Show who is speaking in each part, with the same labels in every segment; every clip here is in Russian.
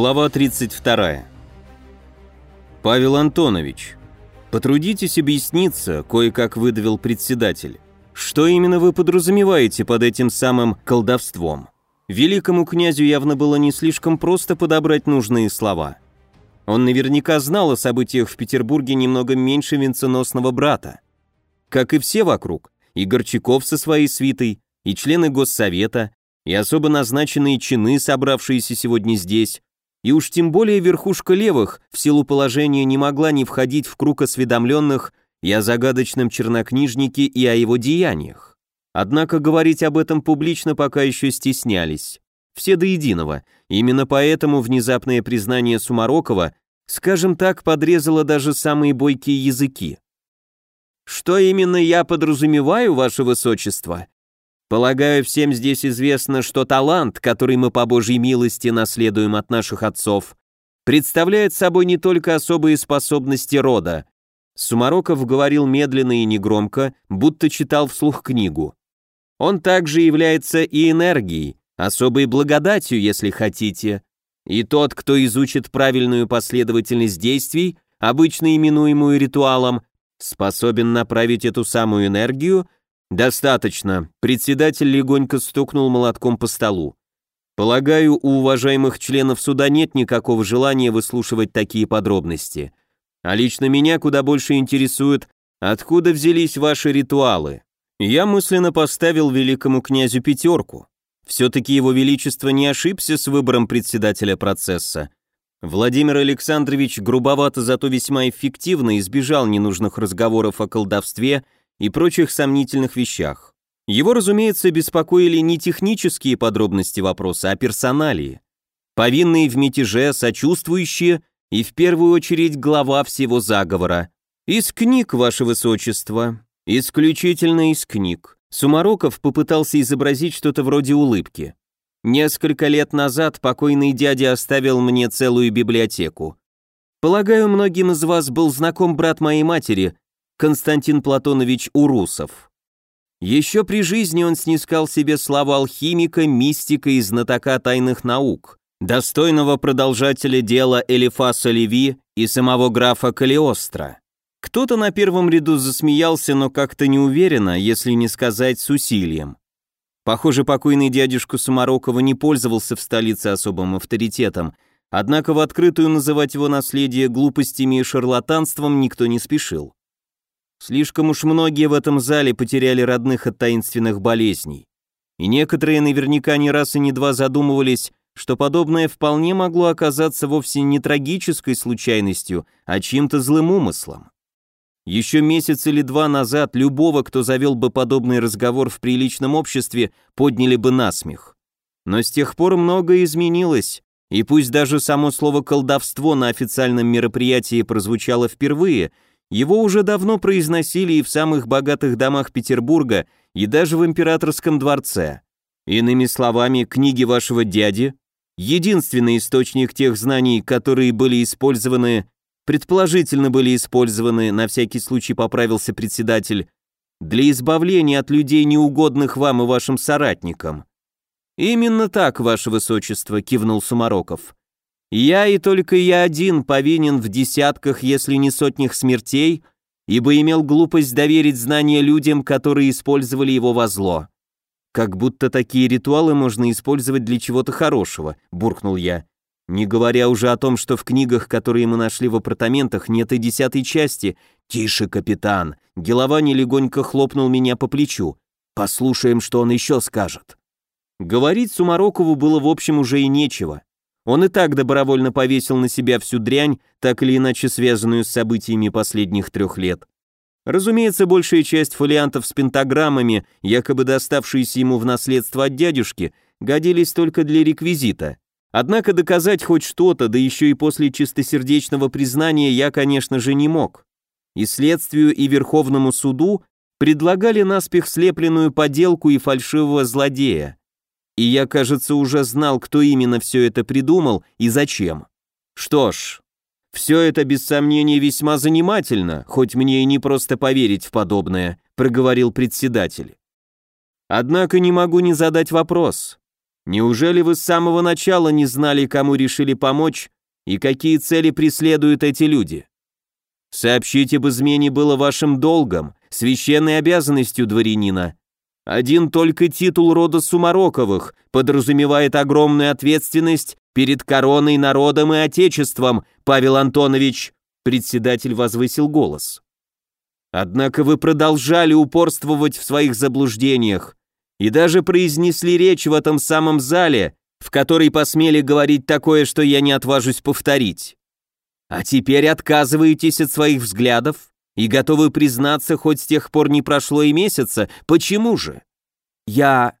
Speaker 1: Глава 32. Павел Антонович, потрудитесь объясниться, кое-как выдавил председатель. Что именно вы подразумеваете под этим самым колдовством? Великому князю явно было не слишком просто подобрать нужные слова. Он наверняка знал о событиях в Петербурге немного меньше венценосного брата. Как и все вокруг, и Горчаков со своей свитой, и члены Госсовета, и особо назначенные чины, собравшиеся сегодня здесь, и уж тем более верхушка левых в силу положения не могла не входить в круг осведомленных и о загадочном чернокнижнике, и о его деяниях. Однако говорить об этом публично пока еще стеснялись. Все до единого. Именно поэтому внезапное признание Сумарокова, скажем так, подрезало даже самые бойкие языки. «Что именно я подразумеваю, ваше высочество?» Полагаю, всем здесь известно, что талант, который мы по Божьей милости наследуем от наших отцов, представляет собой не только особые способности рода. Сумароков говорил медленно и негромко, будто читал вслух книгу. Он также является и энергией, особой благодатью, если хотите. И тот, кто изучит правильную последовательность действий, обычно именуемую ритуалом, способен направить эту самую энергию «Достаточно», — председатель легонько стукнул молотком по столу. «Полагаю, у уважаемых членов суда нет никакого желания выслушивать такие подробности. А лично меня куда больше интересует, откуда взялись ваши ритуалы. Я мысленно поставил великому князю пятерку. Все-таки его величество не ошибся с выбором председателя процесса. Владимир Александрович грубовато, зато весьма эффективно избежал ненужных разговоров о колдовстве и прочих сомнительных вещах. Его, разумеется, беспокоили не технические подробности вопроса, а персоналии. Повинные в мятеже, сочувствующие и в первую очередь глава всего заговора. Из книг, ваше высочество. Исключительно из книг. Сумароков попытался изобразить что-то вроде улыбки. Несколько лет назад покойный дядя оставил мне целую библиотеку. Полагаю, многим из вас был знаком брат моей матери, Константин Платонович Урусов. Еще при жизни он снискал себе славу алхимика, мистика и знатока тайных наук, достойного продолжателя дела Элифаса Леви и самого графа Калиостро. Кто-то на первом ряду засмеялся, но как-то неуверенно, если не сказать с усилием. Похоже, покойный дядюшка Сумарокова не пользовался в столице особым авторитетом, однако в открытую называть его наследие глупостями и шарлатанством никто не спешил. Слишком уж многие в этом зале потеряли родных от таинственных болезней. И некоторые наверняка не раз и не два задумывались, что подобное вполне могло оказаться вовсе не трагической случайностью, а чьим-то злым умыслом. Еще месяц или два назад любого, кто завел бы подобный разговор в приличном обществе, подняли бы насмех. Но с тех пор многое изменилось, и пусть даже само слово «колдовство» на официальном мероприятии прозвучало впервые – его уже давно произносили и в самых богатых домах Петербурга, и даже в императорском дворце. Иными словами, книги вашего дяди – единственный источник тех знаний, которые были использованы, предположительно были использованы, на всякий случай поправился председатель, для избавления от людей, неугодных вам и вашим соратникам. «Именно так, ваше высочество», – кивнул Сумароков. Я и только я один повинен в десятках, если не сотнях смертей, ибо имел глупость доверить знания людям, которые использовали его во зло. Как будто такие ритуалы можно использовать для чего-то хорошего, буркнул я. Не говоря уже о том, что в книгах, которые мы нашли в апартаментах, нет и десятой части. Тише, капитан. Геловани легонько хлопнул меня по плечу. Послушаем, что он еще скажет. Говорить Сумарокову было в общем уже и нечего. Он и так добровольно повесил на себя всю дрянь, так или иначе связанную с событиями последних трех лет. Разумеется, большая часть фолиантов с пентаграммами, якобы доставшиеся ему в наследство от дядюшки, годились только для реквизита. Однако доказать хоть что-то, да еще и после чистосердечного признания я, конечно же, не мог. И следствию, и Верховному суду предлагали наспех слепленную поделку и фальшивого злодея и я, кажется, уже знал, кто именно все это придумал и зачем. Что ж, все это без сомнения весьма занимательно, хоть мне и не просто поверить в подобное, проговорил председатель. Однако не могу не задать вопрос. Неужели вы с самого начала не знали, кому решили помочь и какие цели преследуют эти люди? Сообщить об измене было вашим долгом, священной обязанностью дворянина. Один только титул рода Сумароковых подразумевает огромную ответственность перед короной, народом и отечеством, Павел Антонович, председатель возвысил голос. Однако вы продолжали упорствовать в своих заблуждениях и даже произнесли речь в этом самом зале, в которой посмели говорить такое, что я не отважусь повторить. А теперь отказываетесь от своих взглядов и готовы признаться, хоть с тех пор не прошло и месяца, почему же? Я...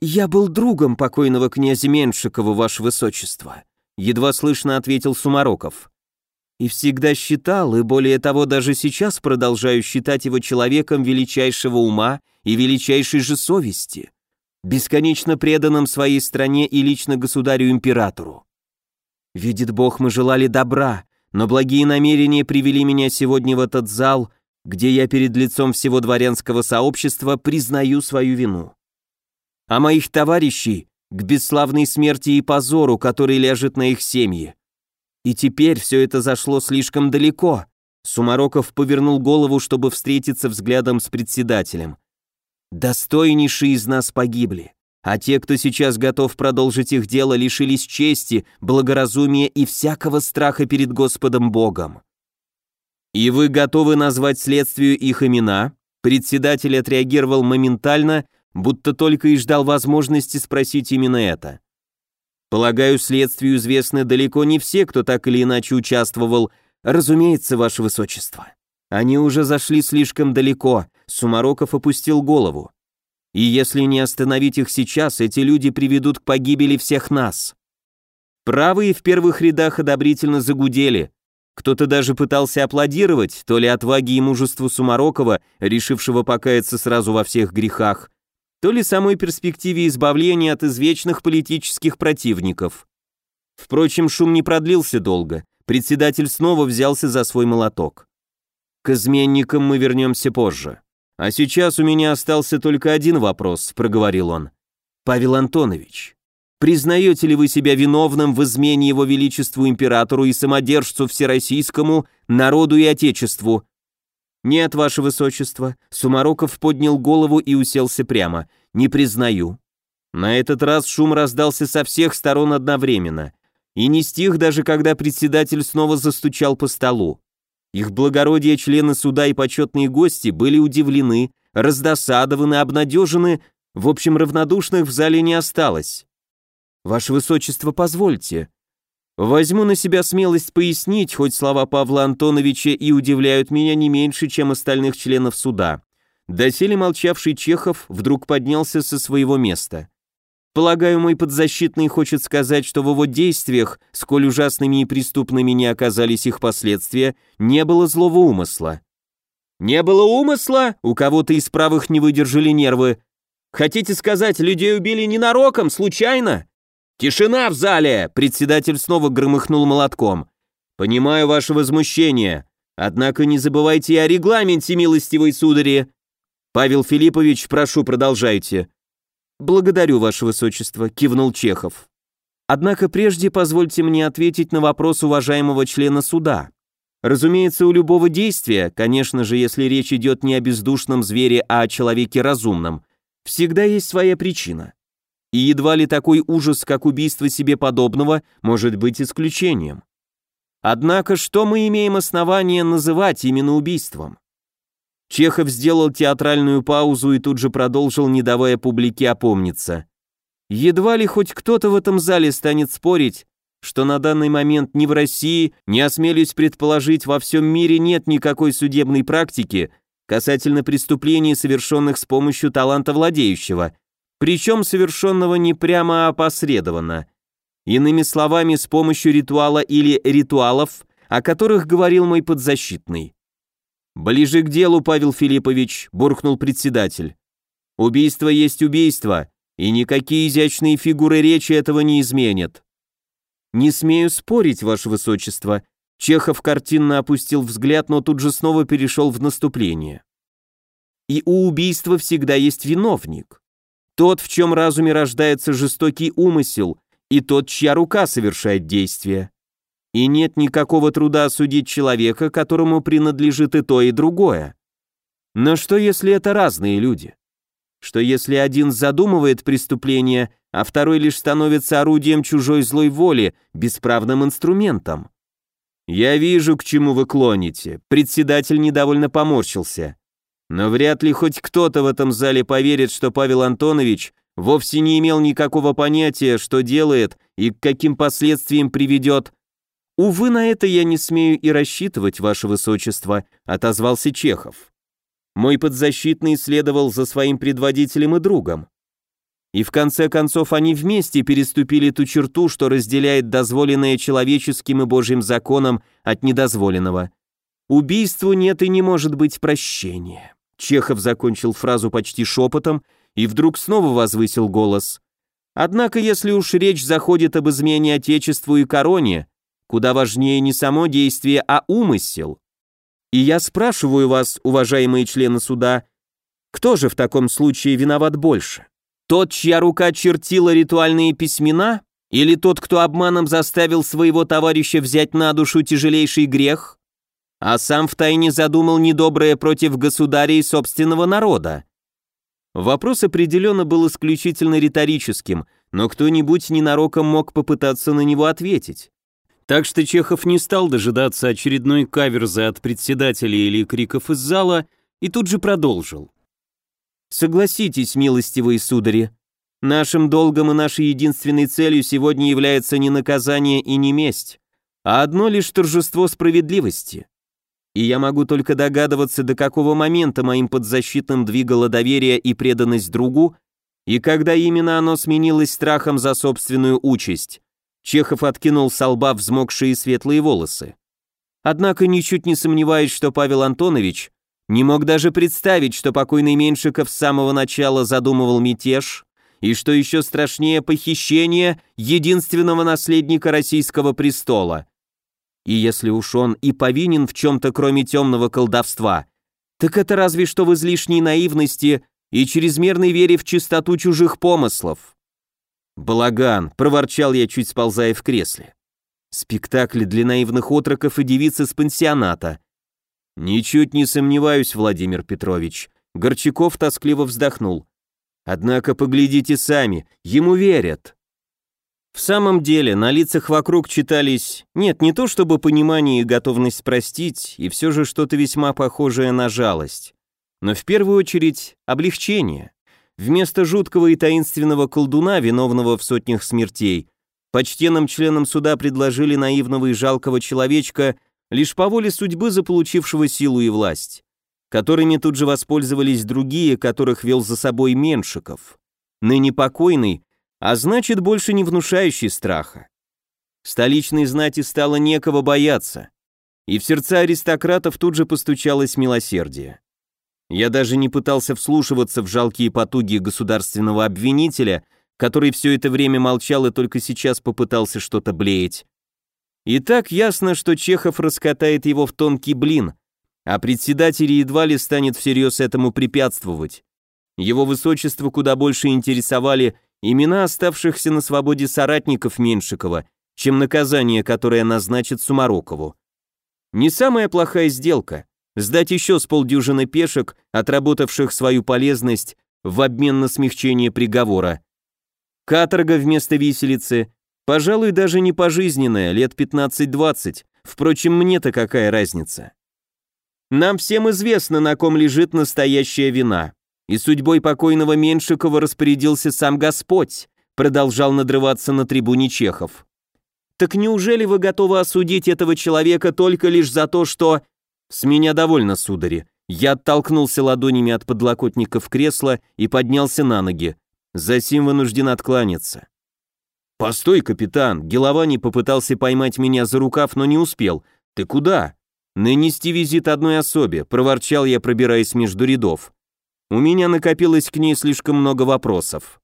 Speaker 1: я был другом покойного князя Меншикова, ваше высочество, едва слышно ответил Сумароков. И всегда считал, и более того, даже сейчас продолжаю считать его человеком величайшего ума и величайшей же совести, бесконечно преданным своей стране и лично государю-императору. Видит Бог, мы желали добра, но благие намерения привели меня сегодня в этот зал, где я перед лицом всего дворянского сообщества признаю свою вину. А моих товарищей к бесславной смерти и позору, который ляжет на их семьи. И теперь все это зашло слишком далеко. Сумароков повернул голову, чтобы встретиться взглядом с председателем. Достойнейшие из нас погибли а те, кто сейчас готов продолжить их дело, лишились чести, благоразумия и всякого страха перед Господом Богом. И вы готовы назвать следствию их имена? Председатель отреагировал моментально, будто только и ждал возможности спросить именно это. Полагаю, следствию известны далеко не все, кто так или иначе участвовал. Разумеется, ваше высочество. Они уже зашли слишком далеко. Сумароков опустил голову. И если не остановить их сейчас, эти люди приведут к погибели всех нас. Правые в первых рядах одобрительно загудели. Кто-то даже пытался аплодировать, то ли отваге и мужеству Сумарокова, решившего покаяться сразу во всех грехах, то ли самой перспективе избавления от извечных политических противников. Впрочем, шум не продлился долго. Председатель снова взялся за свой молоток. К изменникам мы вернемся позже. «А сейчас у меня остался только один вопрос», — проговорил он. «Павел Антонович, признаете ли вы себя виновным в измене его величеству императору и самодержцу всероссийскому, народу и отечеству?» «Нет, ваше высочество», — Сумароков поднял голову и уселся прямо. «Не признаю». На этот раз шум раздался со всех сторон одновременно. И не стих даже, когда председатель снова застучал по столу. Их благородие члены суда и почетные гости были удивлены, раздосадованы, обнадежены, в общем, равнодушных в зале не осталось. «Ваше Высочество, позвольте», Возьму на себя смелость пояснить, хоть слова Павла Антоновича и удивляют меня не меньше, чем остальных членов суда. Доселе молчавший Чехов вдруг поднялся со своего места. Полагаю, мой подзащитный хочет сказать, что в его действиях, сколь ужасными и преступными не оказались их последствия, не было злого умысла. Не было умысла? У кого-то из правых не выдержали нервы. Хотите сказать, людей убили ненароком, случайно? Тишина в зале! Председатель снова громыхнул молотком. Понимаю ваше возмущение, однако не забывайте о регламенте, милостивой судари. Павел Филиппович, прошу, продолжайте. «Благодарю, Ваше Высочество», — кивнул Чехов. «Однако прежде позвольте мне ответить на вопрос уважаемого члена суда. Разумеется, у любого действия, конечно же, если речь идет не о бездушном звере, а о человеке разумном, всегда есть своя причина. И едва ли такой ужас, как убийство себе подобного, может быть исключением. Однако, что мы имеем основание называть именно убийством? Чехов сделал театральную паузу и тут же продолжил, не давая публике опомниться. Едва ли хоть кто-то в этом зале станет спорить, что на данный момент ни в России, не осмелюсь предположить, во всем мире нет никакой судебной практики касательно преступлений, совершенных с помощью таланта владеющего, причем совершенного не прямо, а опосредованно. Иными словами, с помощью ритуала или ритуалов, о которых говорил мой подзащитный. «Ближе к делу, Павел Филиппович», — буркнул председатель. «Убийство есть убийство, и никакие изящные фигуры речи этого не изменят». «Не смею спорить, ваше высочество», — Чехов картинно опустил взгляд, но тут же снова перешел в наступление. «И у убийства всегда есть виновник. Тот, в чем разуме рождается жестокий умысел, и тот, чья рука совершает действие. И нет никакого труда осудить человека, которому принадлежит и то, и другое. Но что если это разные люди? Что если один задумывает преступление, а второй лишь становится орудием чужой злой воли, бесправным инструментом? Я вижу, к чему вы клоните. Председатель недовольно поморщился. Но вряд ли хоть кто-то в этом зале поверит, что Павел Антонович вовсе не имел никакого понятия, что делает и к каким последствиям приведет. «Увы, на это я не смею и рассчитывать, ваше высочество», — отозвался Чехов. Мой подзащитный следовал за своим предводителем и другом. И в конце концов они вместе переступили ту черту, что разделяет дозволенное человеческим и божьим законом от недозволенного. Убийству нет и не может быть прощения. Чехов закончил фразу почти шепотом и вдруг снова возвысил голос. Однако, если уж речь заходит об измене Отечеству и короне, куда важнее не само действие, а умысел. И я спрашиваю вас, уважаемые члены суда, кто же в таком случае виноват больше? Тот, чья рука чертила ритуальные письмена, или тот, кто обманом заставил своего товарища взять на душу тяжелейший грех? а сам втайне задумал недоброе против государя и собственного народа. Вопрос определенно был исключительно риторическим, но кто-нибудь ненароком мог попытаться на него ответить. Так что Чехов не стал дожидаться очередной каверзы от председателя или криков из зала и тут же продолжил. «Согласитесь, милостивые судари, нашим долгом и нашей единственной целью сегодня является не наказание и не месть, а одно лишь торжество справедливости и я могу только догадываться, до какого момента моим подзащитным двигало доверие и преданность другу, и когда именно оно сменилось страхом за собственную участь. Чехов откинул со лба взмокшие светлые волосы. Однако ничуть не сомневаюсь, что Павел Антонович не мог даже представить, что покойный Меньшиков с самого начала задумывал мятеж, и что еще страшнее похищение единственного наследника российского престола. И если уж он и повинен в чем-то кроме темного колдовства, так это разве что в излишней наивности и чрезмерной вере в чистоту чужих помыслов. «Балаган», — проворчал я, чуть сползая в кресле. «Спектакль для наивных отроков и девиц из пансионата». «Ничуть не сомневаюсь, Владимир Петрович», — Горчаков тоскливо вздохнул. «Однако поглядите сами, ему верят». В самом деле, на лицах вокруг читались, нет, не то чтобы понимание и готовность простить, и все же что-то весьма похожее на жалость, но в первую очередь облегчение. Вместо жуткого и таинственного колдуна, виновного в сотнях смертей, почтенным членам суда предложили наивного и жалкого человечка лишь по воле судьбы заполучившего силу и власть, которыми тут же воспользовались другие, которых вел за собой Меншиков. Ныне покойный, а значит, больше не внушающий страха. Столичной знати стало некого бояться, и в сердца аристократов тут же постучалось милосердие. Я даже не пытался вслушиваться в жалкие потуги государственного обвинителя, который все это время молчал и только сейчас попытался что-то блеять. И так ясно, что Чехов раскатает его в тонкий блин, а председатель едва ли станет всерьез этому препятствовать. Его высочество куда больше интересовали имена оставшихся на свободе соратников Меншикова, чем наказание, которое назначит Сумарокову. Не самая плохая сделка – сдать еще с полдюжины пешек, отработавших свою полезность в обмен на смягчение приговора. Каторга вместо виселицы, пожалуй, даже не пожизненная, лет 15-20, впрочем, мне-то какая разница. Нам всем известно, на ком лежит настоящая вина и судьбой покойного Меншикова распорядился сам Господь, продолжал надрываться на трибуне Чехов. Так неужели вы готовы осудить этого человека только лишь за то, что... С меня довольно, судари. Я оттолкнулся ладонями от подлокотников кресла и поднялся на ноги. Засим вынужден откланяться. «Постой, капитан!» Геловани попытался поймать меня за рукав, но не успел. «Ты куда?» «Нанести визит одной особе», — проворчал я, пробираясь между рядов. У меня накопилось к ней слишком много вопросов.